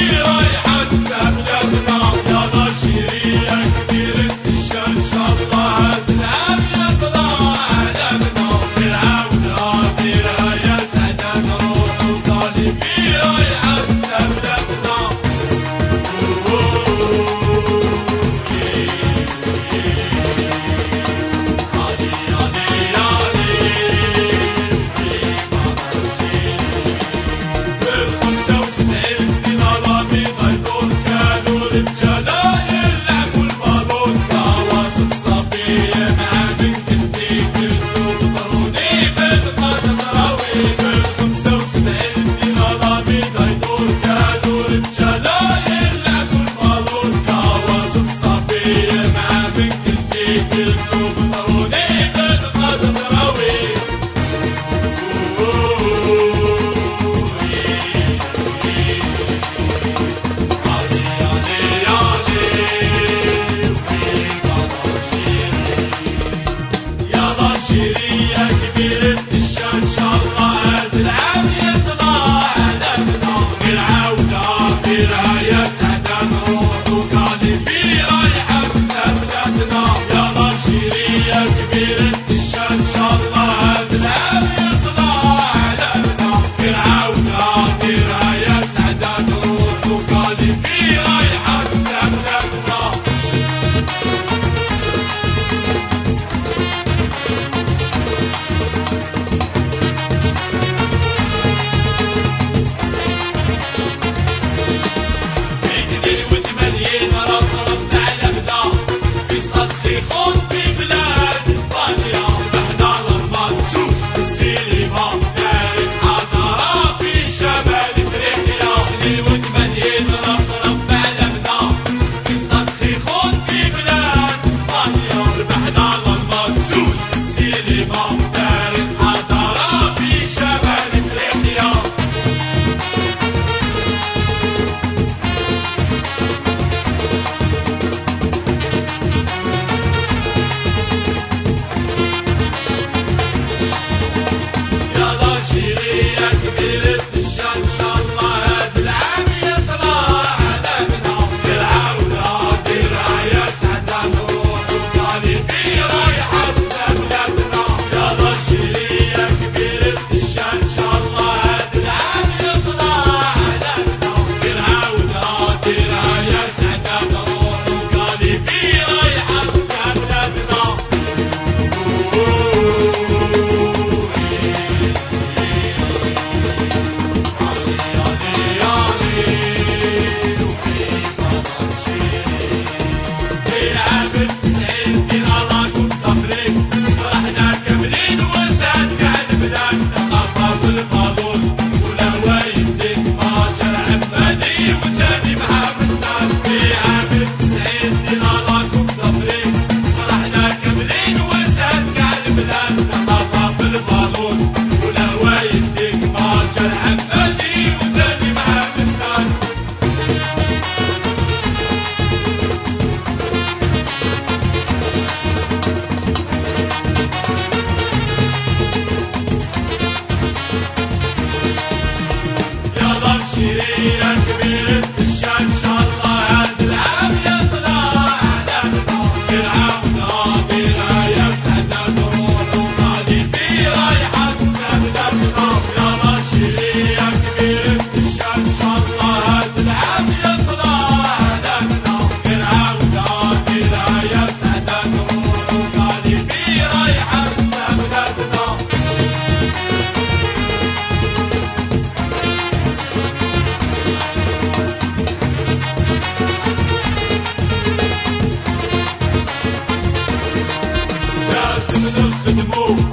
Yeah. do do do